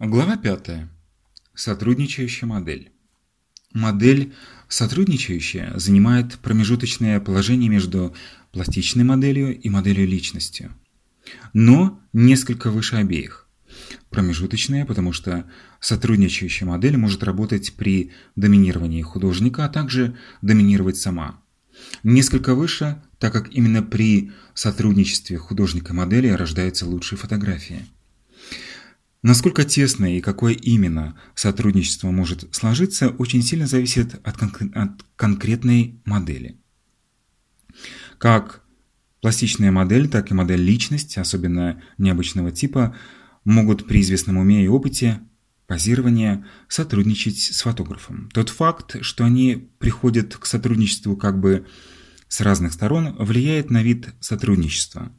Глава 5. Сотрудничающая модель. Модель сотрудничающая занимает промежуточное положение между пластичной моделью и моделью личностью, но несколько выше обеих. Промежуточная, потому что сотрудничающая модель может работать при доминировании художника, а также доминировать сама. Несколько выше, так как именно при сотрудничестве художника и модели рождаются лучшие фотографии. Насколько тесное и какое именно сотрудничество может сложиться, очень сильно зависит от, кон от конкретной модели. Как пластичная модель, так и модель личности, особенно необычного типа, могут при известном уме и опыте позирования сотрудничать с фотографом. Тот факт, что они приходят к сотрудничеству как бы с разных сторон, влияет на вид сотрудничества.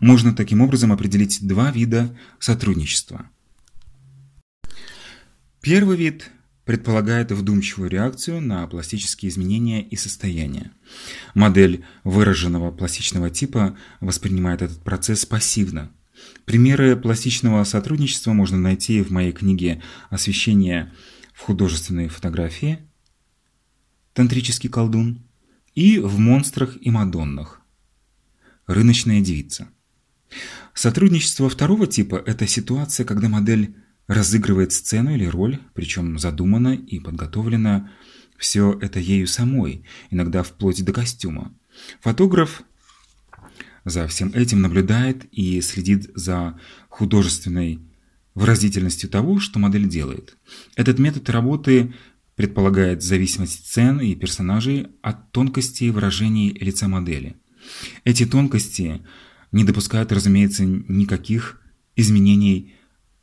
Можно таким образом определить два вида сотрудничества – Первый вид предполагает вдумчивую реакцию на пластические изменения и состояния. Модель выраженного пластичного типа воспринимает этот процесс пассивно. Примеры пластичного сотрудничества можно найти в моей книге «Освещение в художественной фотографии» «Тантрический колдун» и в «Монстрах и Мадоннах» «Рыночная девица». Сотрудничество второго типа – это ситуация, когда модель разыгрывает сцену или роль, причем задумано и подготовлено все это ею самой, иногда вплоть до костюма. Фотограф за всем этим наблюдает и следит за художественной выразительностью того, что модель делает. Этот метод работы предполагает зависимость сцен и персонажей от тонкости выражений лица модели. Эти тонкости не допускают, разумеется, никаких изменений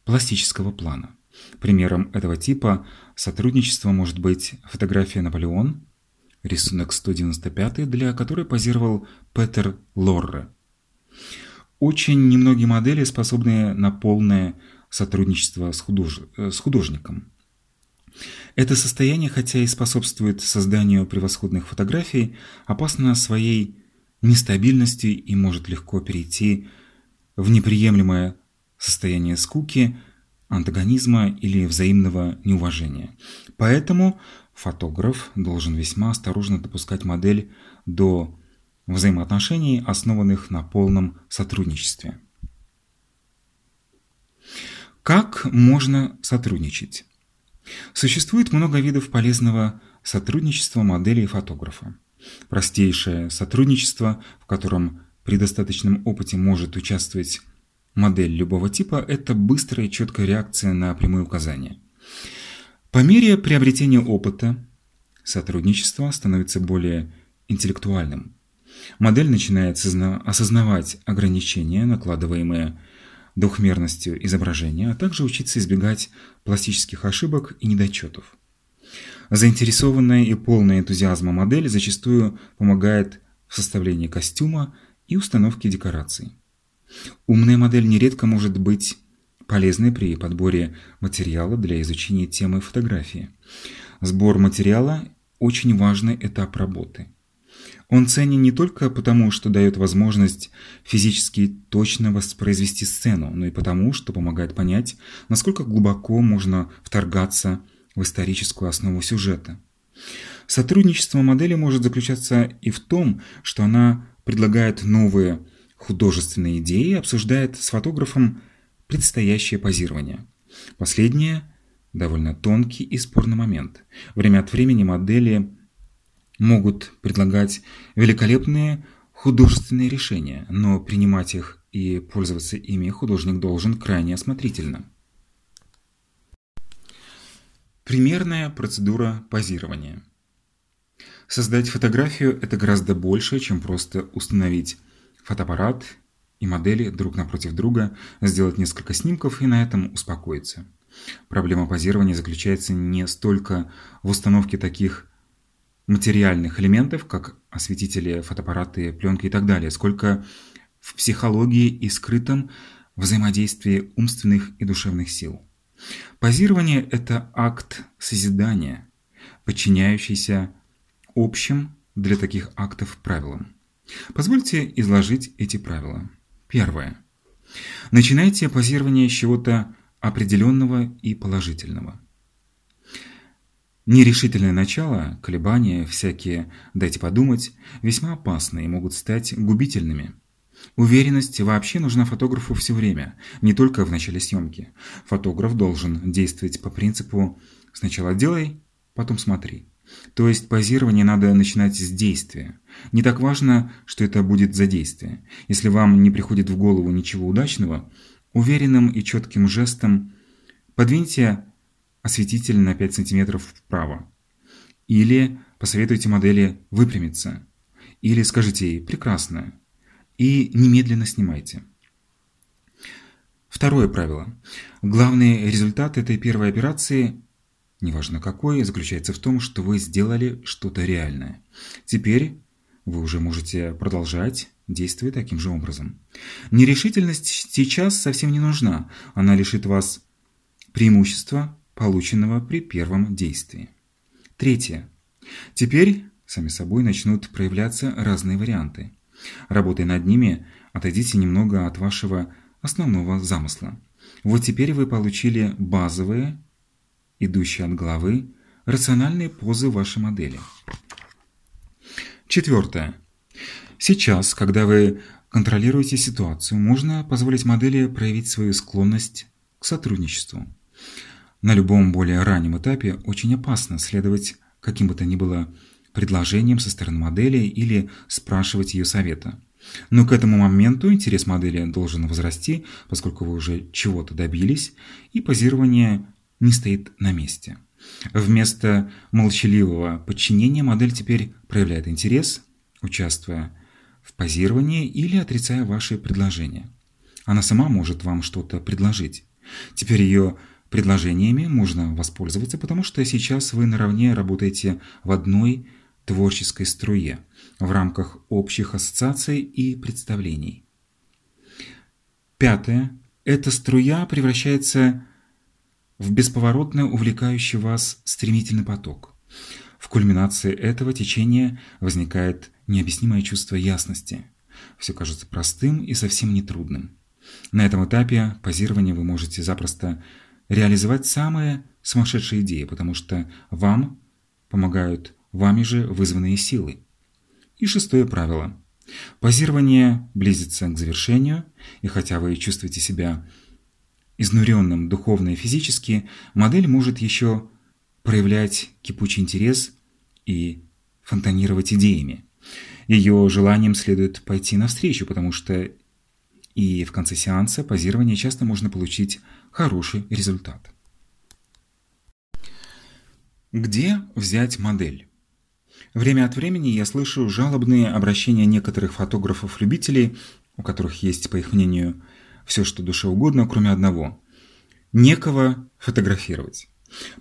пластического плана. Примером этого типа сотрудничества может быть фотография Наполеон, рисунок 195, для которой позировал Петер Лорре. Очень немногие модели способны на полное сотрудничество с, худож... с художником. Это состояние, хотя и способствует созданию превосходных фотографий, опасно своей нестабильностью и может легко перейти в неприемлемое состояние скуки, антагонизма или взаимного неуважения. Поэтому фотограф должен весьма осторожно допускать модель до взаимоотношений, основанных на полном сотрудничестве. Как можно сотрудничать? Существует много видов полезного сотрудничества модели и фотографа. Простейшее сотрудничество, в котором при достаточном опыте может участвовать Модель любого типа – это быстрая и четкая реакция на прямые указания. По мере приобретения опыта сотрудничество становится более интеллектуальным. Модель начинает осознавать ограничения, накладываемые двухмерностью изображения, а также учиться избегать пластических ошибок и недочетов. Заинтересованная и полная энтузиазма модель зачастую помогает в составлении костюма и установке декораций. Умная модель нередко может быть полезной при подборе материала для изучения темы фотографии. Сбор материала – очень важный этап работы. Он ценен не только потому, что дает возможность физически точно воспроизвести сцену, но и потому, что помогает понять, насколько глубоко можно вторгаться в историческую основу сюжета. Сотрудничество модели может заключаться и в том, что она предлагает новые художественные идеи обсуждает с фотографом предстоящее позирование. Последнее – довольно тонкий и спорный момент. Время от времени модели могут предлагать великолепные художественные решения, но принимать их и пользоваться ими художник должен крайне осмотрительно. Примерная процедура позирования. Создать фотографию – это гораздо больше, чем просто установить фотоаппарат и модели друг напротив друга, сделать несколько снимков и на этом успокоиться. Проблема позирования заключается не столько в установке таких материальных элементов, как осветители, фотоаппараты, пленки и так далее, сколько в психологии и скрытом взаимодействии умственных и душевных сил. Позирование – это акт созидания, подчиняющийся общим для таких актов правилам. Позвольте изложить эти правила. Первое. Начинайте позирование с чего-то определенного и положительного. Нерешительное начало, колебания, всякие «дайте подумать» весьма опасны и могут стать губительными. Уверенность вообще нужна фотографу все время, не только в начале съемки. Фотограф должен действовать по принципу «сначала делай, потом смотри». То есть позирование надо начинать с действия. Не так важно, что это будет за действие. Если вам не приходит в голову ничего удачного, уверенным и четким жестом подвиньте осветитель на 5 см вправо. Или посоветуйте модели выпрямиться. Или скажите ей «прекрасно» и немедленно снимайте. Второе правило. Главный результат этой первой операции неважно какой, заключается в том, что вы сделали что-то реальное. Теперь вы уже можете продолжать, действуя таким же образом. Нерешительность сейчас совсем не нужна, она лишит вас преимущества, полученного при первом действии. Третье. Теперь сами собой начнут проявляться разные варианты. Работая над ними, отойдите немного от вашего основного замысла. Вот теперь вы получили базовые идущие от головы, рациональные позы вашей модели. Четвертое. Сейчас, когда вы контролируете ситуацию, можно позволить модели проявить свою склонность к сотрудничеству. На любом более раннем этапе очень опасно следовать каким бы то ни было предложениям со стороны модели или спрашивать ее совета. Но к этому моменту интерес модели должен возрасти, поскольку вы уже чего-то добились, и позирование не стоит на месте. Вместо молчаливого подчинения модель теперь проявляет интерес, участвуя в позировании или отрицая ваши предложения. Она сама может вам что-то предложить. Теперь ее предложениями можно воспользоваться, потому что сейчас вы наравне работаете в одной творческой струе в рамках общих ассоциаций и представлений. Пятое. Эта струя превращается в бесповоротно увлекающий вас стремительный поток. В кульминации этого течения возникает необъяснимое чувство ясности. Все кажется простым и совсем нетрудным. На этом этапе позирования вы можете запросто реализовать самые сумасшедшие идеи, потому что вам помогают вами же вызванные силы. И шестое правило. Позирование близится к завершению, и хотя вы чувствуете себя изнуренным духовно и физически, модель может еще проявлять кипучий интерес и фонтанировать идеями. Ее желанием следует пойти навстречу, потому что и в конце сеанса позирования часто можно получить хороший результат. Где взять модель? Время от времени я слышу жалобные обращения некоторых фотографов-любителей, у которых есть, по их мнению, все, что душе угодно, кроме одного. Некого фотографировать.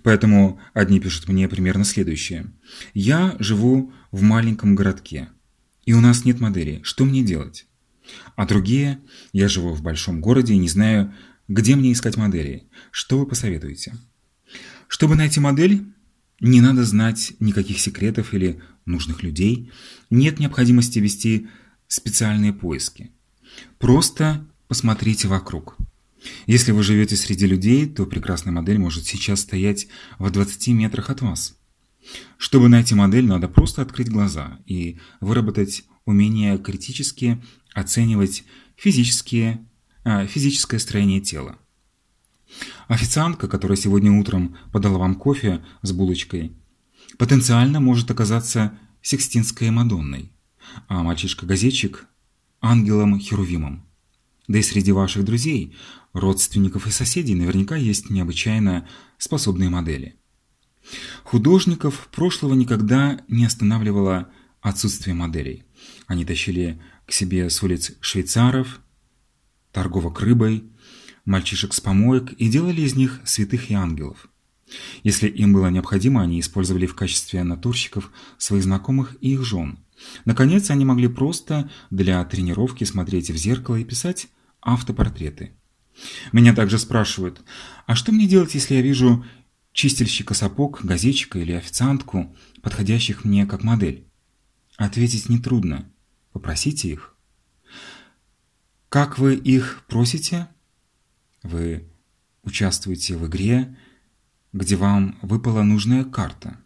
Поэтому одни пишут мне примерно следующее. «Я живу в маленьком городке, и у нас нет модели. Что мне делать?» А другие «Я живу в большом городе и не знаю, где мне искать модели. Что вы посоветуете?» Чтобы найти модель, не надо знать никаких секретов или нужных людей. Нет необходимости вести специальные поиски. Просто посмотрите вокруг. Если вы живете среди людей, то прекрасная модель может сейчас стоять в 20 метрах от вас. Чтобы найти модель, надо просто открыть глаза и выработать умение критически оценивать физические, а, физическое строение тела. Официантка, которая сегодня утром подала вам кофе с булочкой, потенциально может оказаться Сикстинской Мадонной, а мальчишка-газетчик – ангелом-херувимом. Да и среди ваших друзей, родственников и соседей наверняка есть необычайно способные модели. Художников прошлого никогда не останавливало отсутствие моделей. Они тащили к себе с улиц швейцаров, торговок рыбой, мальчишек с помоек и делали из них святых и ангелов. Если им было необходимо, они использовали в качестве натурщиков своих знакомых и их жен. Наконец, они могли просто для тренировки смотреть в зеркало и писать автопортреты. Меня также спрашивают, а что мне делать, если я вижу чистильщика сапог, газетчика или официантку, подходящих мне как модель? Ответить нетрудно. Попросите их. Как вы их просите? Вы участвуете в игре, где вам выпала нужная карта.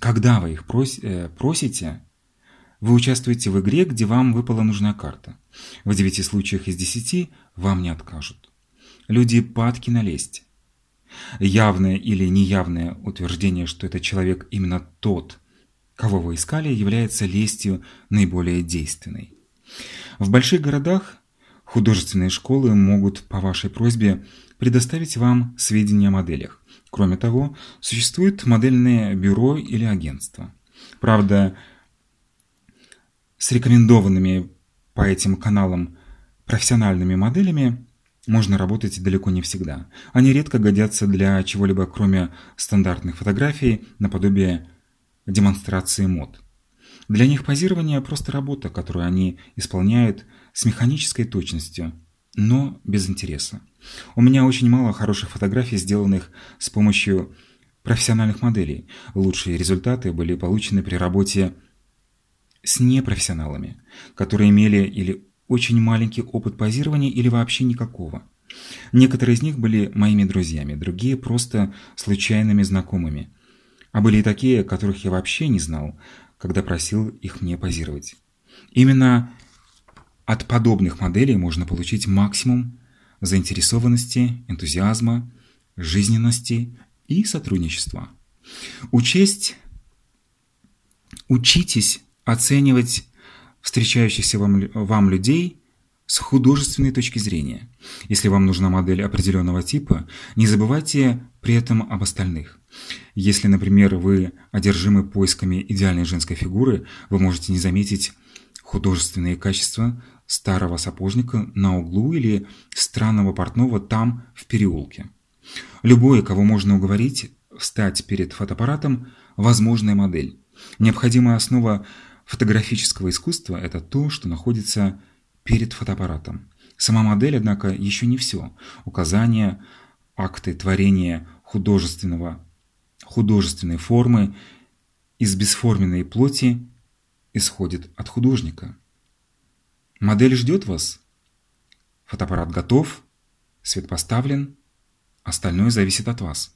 Когда вы их э, просите, вы участвуете в игре, где вам выпала нужная карта. В 9 случаях из 10 вам не откажут. Люди падки на лесть. Явное или неявное утверждение, что этот человек именно тот, кого вы искали, является лестью наиболее действенной. В больших городах художественные школы могут по вашей просьбе предоставить вам сведения о моделях. Кроме того, существует модельное бюро или агентство. Правда, с рекомендованными по этим каналам профессиональными моделями можно работать далеко не всегда. Они редко годятся для чего-либо, кроме стандартных фотографий, наподобие демонстрации мод. Для них позирование – просто работа, которую они исполняют с механической точностью, но без интереса. У меня очень мало хороших фотографий, сделанных с помощью профессиональных моделей. Лучшие результаты были получены при работе с непрофессионалами, которые имели или очень маленький опыт позирования или вообще никакого. Некоторые из них были моими друзьями, другие просто случайными знакомыми. А были и такие, которых я вообще не знал, когда просил их мне позировать. Именно от подобных моделей можно получить максимум заинтересованности, энтузиазма, жизненности и сотрудничества. Учесть, учитесь оценивать встречающихся вам, вам людей с художественной точки зрения. Если вам нужна модель определенного типа, не забывайте при этом об остальных. Если, например, вы одержимы поисками идеальной женской фигуры, вы можете не заметить художественные качества старого сапожника на углу или странного портного там, в переулке. Любой, кого можно уговорить встать перед фотоаппаратом, возможная модель. Необходимая основа фотографического искусства – это то, что находится перед фотоаппаратом. Сама модель, однако, еще не все. Указания, акты творения художественного, художественной формы из бесформенной плоти исходит от художника. Модель ждет вас. Фотоаппарат готов, свет поставлен, остальное зависит от вас.